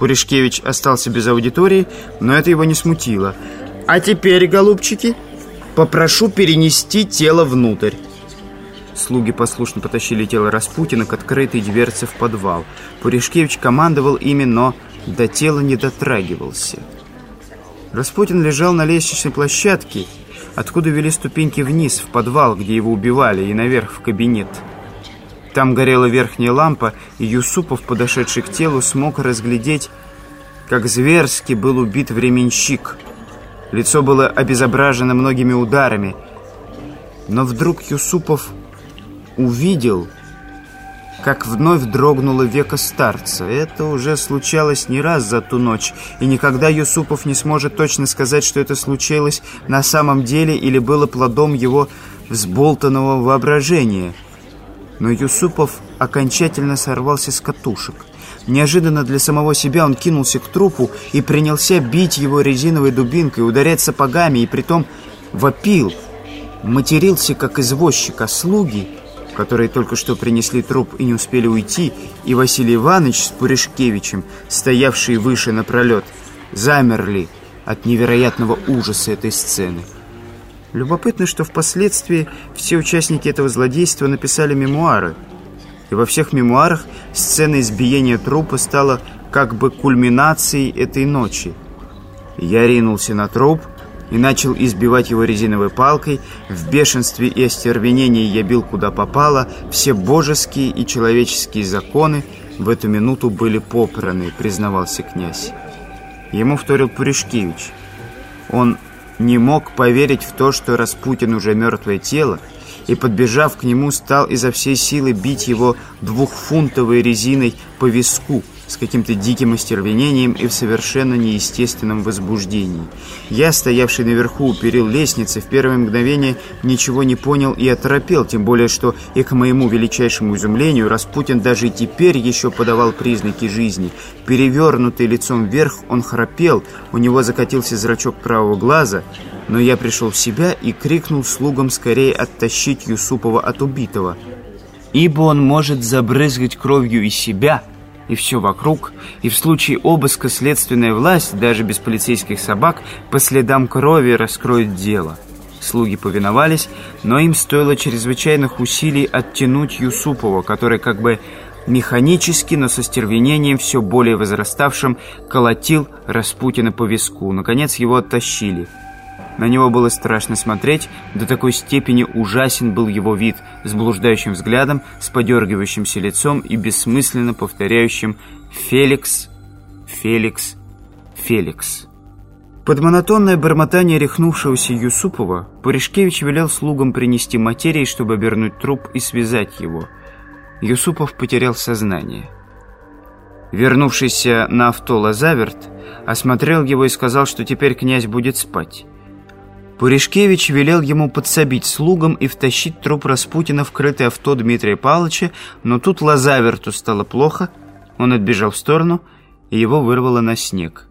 Пуришкевич остался без аудитории, но это его не смутило. «А теперь, голубчики, попрошу перенести тело внутрь». Слуги послушно потащили тело Распутина к открытой дверце в подвал. Пуришкевич командовал ими, но до тела не дотрагивался. Распутин лежал на лестничной площадке, откуда вели ступеньки вниз, в подвал, где его убивали, и наверх в кабинет. Там горела верхняя лампа, и Юсупов, подошедший к телу, смог разглядеть, как зверски был убит временщик. Лицо было обезображено многими ударами, но вдруг Юсупов увидел как вновь дрогнуло веко старца. Это уже случалось не раз за ту ночь, и никогда Юсупов не сможет точно сказать, что это случилось на самом деле или было плодом его взболтанного воображения. Но Юсупов окончательно сорвался с катушек. Неожиданно для самого себя он кинулся к трупу и принялся бить его резиновой дубинкой, ударять сапогами, и притом вопил, матерился, как извозчик, а слуги которые только что принесли труп и не успели уйти, и Василий Иванович с Пуришкевичем, стоявшие выше напролет, замерли от невероятного ужаса этой сцены. Любопытно, что впоследствии все участники этого злодейства написали мемуары, и во всех мемуарах сцена избиения трупа стала как бы кульминацией этой ночи. Я ринулся на труп, и начал избивать его резиновой палкой. В бешенстве и остервенении я бил куда попало. Все божеские и человеческие законы в эту минуту были попраны, признавался князь. Ему вторил Пуришкевич. Он не мог поверить в то, что Распутин уже мертвое тело, и, подбежав к нему, стал изо всей силы бить его двухфунтовой резиной по виску, с каким-то диким остервенением и в совершенно неестественном возбуждении. Я, стоявший наверху у перил лестницы, в первое мгновение ничего не понял и оторопел, тем более, что и к моему величайшему изумлению Распутин даже и теперь еще подавал признаки жизни. Перевернутый лицом вверх, он храпел, у него закатился зрачок правого глаза, но я пришел в себя и крикнул слугам скорее оттащить Юсупова от убитого. Ибо он может забрызгать кровью и себя, и все вокруг, и в случае обыска следственная власть, даже без полицейских собак, по следам крови раскроет дело. Слуги повиновались, но им стоило чрезвычайных усилий оттянуть Юсупова, который как бы механически, но со стервенением все более возраставшим, колотил Распутина по виску. Наконец его оттащили. На него было страшно смотреть, до такой степени ужасен был его вид, с блуждающим взглядом, с подергивающимся лицом и бессмысленно повторяющим «Феликс, Феликс, Феликс». Под монотонное бормотание рехнувшегося Юсупова Пуришкевич велел слугам принести материи, чтобы обернуть труп и связать его. Юсупов потерял сознание. Вернувшийся на авто Лазаверт осмотрел его и сказал, что теперь князь будет спать. Пуришкевич велел ему подсобить слугам и втащить труп Распутина в крытое авто Дмитрия Павловича, но тут Лазаверту стало плохо, он отбежал в сторону, и его вырвало на снег.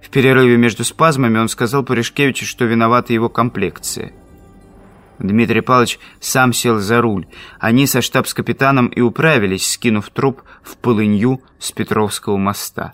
В перерыве между спазмами он сказал Пуришкевичу, что виновата его комплекция. Дмитрий Павлович сам сел за руль. Они со штабс-капитаном и управились, скинув труп в полынью с Петровского моста.